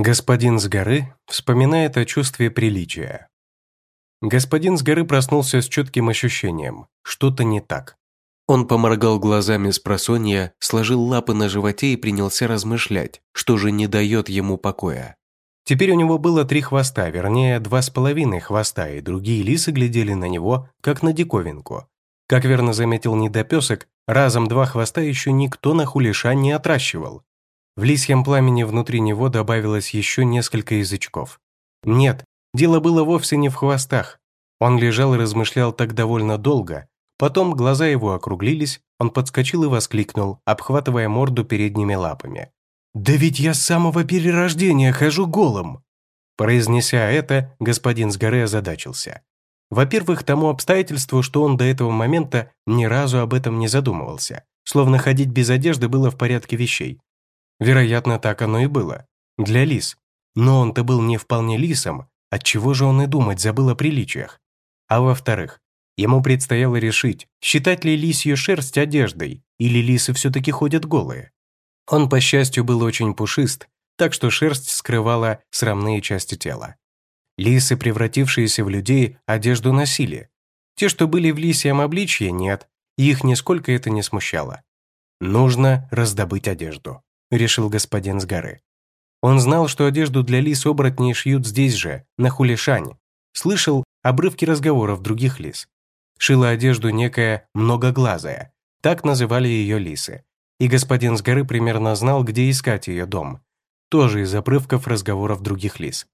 Господин с горы вспоминает о чувстве приличия. Господин с горы проснулся с четким ощущением, что-то не так. Он поморгал глазами с просонья, сложил лапы на животе и принялся размышлять, что же не дает ему покоя. Теперь у него было три хвоста, вернее, два с половиной хвоста, и другие лисы глядели на него, как на диковинку. Как верно заметил недопесок, разом два хвоста еще никто на хулиша не отращивал. В лисьем пламени внутри него добавилось еще несколько язычков. Нет, дело было вовсе не в хвостах. Он лежал и размышлял так довольно долго. Потом глаза его округлились, он подскочил и воскликнул, обхватывая морду передними лапами. «Да ведь я с самого перерождения хожу голым!» Произнеся это, господин с горы озадачился. Во-первых, тому обстоятельству, что он до этого момента ни разу об этом не задумывался, словно ходить без одежды было в порядке вещей. Вероятно, так оно и было. Для лис. Но он-то был не вполне лисом, отчего же он и думать забыл о приличиях. А во-вторых, ему предстояло решить, считать ли лисью шерсть одеждой, или лисы все-таки ходят голые. Он, по счастью, был очень пушист, так что шерсть скрывала срамные части тела. Лисы, превратившиеся в людей, одежду носили. Те, что были в лисьем обличье, нет, и их нисколько это не смущало. Нужно раздобыть одежду. – решил господин с горы. Он знал, что одежду для лис-оборотней шьют здесь же, на Хулишане. Слышал обрывки разговоров других лис. Шила одежду некая многоглазая, так называли ее лисы. И господин с горы примерно знал, где искать ее дом. Тоже из обрывков разговоров других лис.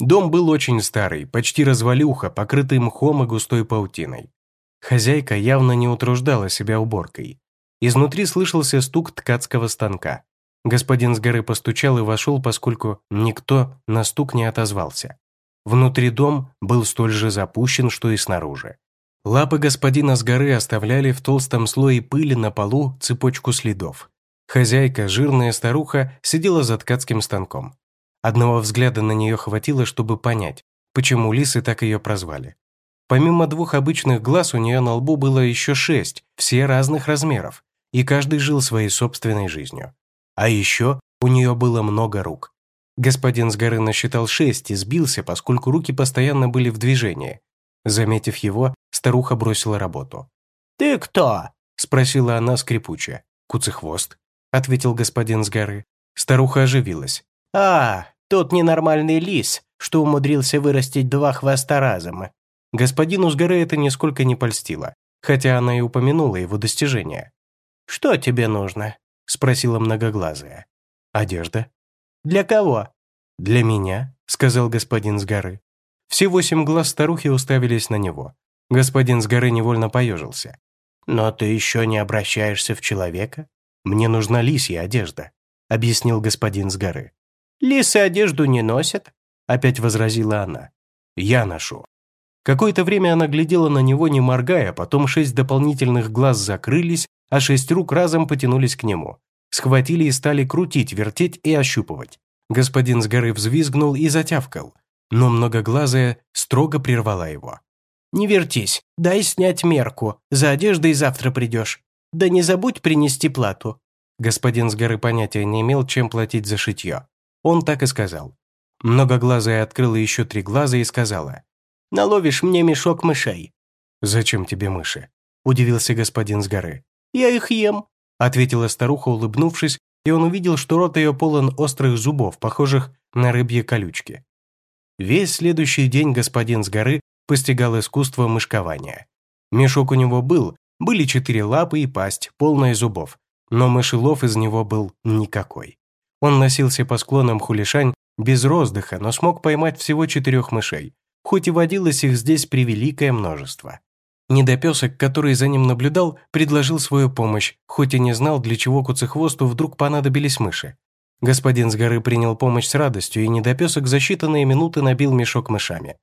Дом был очень старый, почти развалюха, покрытый мхом и густой паутиной. Хозяйка явно не утруждала себя уборкой. Изнутри слышался стук ткацкого станка. Господин с горы постучал и вошел, поскольку никто на стук не отозвался. Внутри дом был столь же запущен, что и снаружи. Лапы господина с горы оставляли в толстом слое пыли на полу цепочку следов. Хозяйка, жирная старуха, сидела за ткацким станком. Одного взгляда на нее хватило, чтобы понять, почему лисы так ее прозвали. Помимо двух обычных глаз, у нее на лбу было еще шесть, все разных размеров, и каждый жил своей собственной жизнью. А еще у нее было много рук. Господин с горы насчитал шесть и сбился, поскольку руки постоянно были в движении. Заметив его, старуха бросила работу. «Ты кто?» – спросила она скрипуче. «Куцехвост», – ответил господин с горы. Старуха оживилась. «А, тут ненормальный лис, что умудрился вырастить два хвоста разом». Господину с горы это нисколько не польстило, хотя она и упомянула его достижения. «Что тебе нужно?» – спросила многоглазая. «Одежда». «Для кого?» «Для меня», – сказал господин с горы. Все восемь глаз старухи уставились на него. Господин с горы невольно поежился. «Но ты еще не обращаешься в человека? Мне нужна лисья одежда», – объяснил господин с горы. «Лисы одежду не носят», – опять возразила она. «Я ношу». Какое-то время она глядела на него, не моргая, потом шесть дополнительных глаз закрылись, а шесть рук разом потянулись к нему. Схватили и стали крутить, вертеть и ощупывать. Господин с горы взвизгнул и затявкал, но многоглазая строго прервала его. «Не вертись, дай снять мерку, за одеждой завтра придешь. Да не забудь принести плату». Господин с горы понятия не имел, чем платить за шитье. Он так и сказал. Многоглазая открыла еще три глаза и сказала. «Наловишь мне мешок мышей». «Зачем тебе мыши?» – удивился господин с горы. «Я их ем», – ответила старуха, улыбнувшись, и он увидел, что рот ее полон острых зубов, похожих на рыбьи колючки. Весь следующий день господин с горы постигал искусство мышкования. Мешок у него был, были четыре лапы и пасть, полная зубов, но мышелов из него был никакой. Он носился по склонам Хулишань без роздыха, но смог поймать всего четырех мышей, хоть и водилось их здесь превеликое множество. Недопесок, который за ним наблюдал, предложил свою помощь, хоть и не знал, для чего куцехвосту вдруг понадобились мыши. Господин с горы принял помощь с радостью, и недопесок за считанные минуты набил мешок мышами.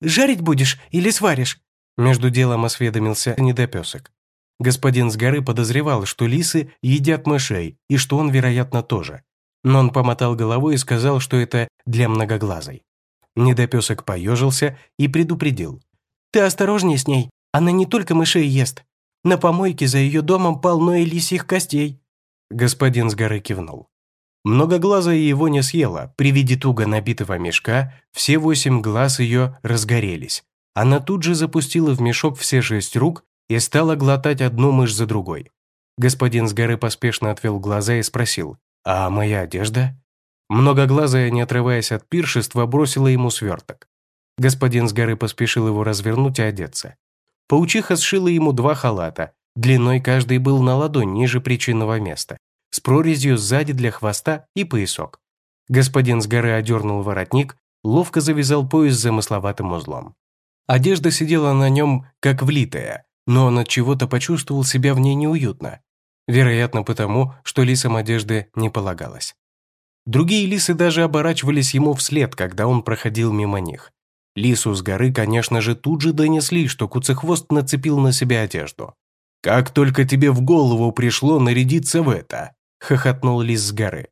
«Жарить будешь или сваришь?» Между делом осведомился недопесок. Господин с горы подозревал, что лисы едят мышей, и что он, вероятно, тоже. Но он помотал головой и сказал, что это для многоглазой. Недопесок поежился и предупредил. «Ты осторожней с ней, она не только мышей ест. На помойке за ее домом полно и лисьих костей». Господин с горы кивнул. Многоглазая его не съела, при виде туго набитого мешка все восемь глаз ее разгорелись. Она тут же запустила в мешок все шесть рук и стала глотать одну мышь за другой. Господин с горы поспешно отвел глаза и спросил, «А моя одежда?» Многоглазая, не отрываясь от пиршества, бросила ему сверток. Господин с горы поспешил его развернуть и одеться. Паучиха сшила ему два халата, длиной каждый был на ладонь ниже причинного места, с прорезью сзади для хвоста и поясок. Господин с горы одернул воротник, ловко завязал пояс замысловатым узлом. Одежда сидела на нем, как влитая, но он от чего-то почувствовал себя в ней неуютно. Вероятно, потому, что лисам одежды не полагалось. Другие лисы даже оборачивались ему вслед, когда он проходил мимо них. Лису с горы, конечно же, тут же донесли, что Куцехвост нацепил на себя одежду. «Как только тебе в голову пришло нарядиться в это!» – хохотнул лис с горы.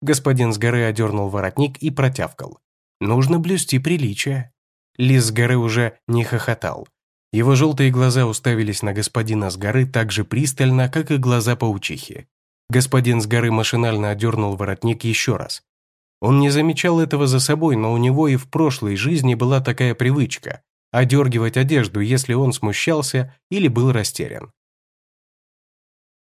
Господин с горы одернул воротник и протявкал. «Нужно блюсти приличие». Лис с горы уже не хохотал. Его желтые глаза уставились на господина с горы так же пристально, как и глаза паучихи. Господин с горы машинально одернул воротник еще раз. Он не замечал этого за собой, но у него и в прошлой жизни была такая привычка – одергивать одежду, если он смущался или был растерян.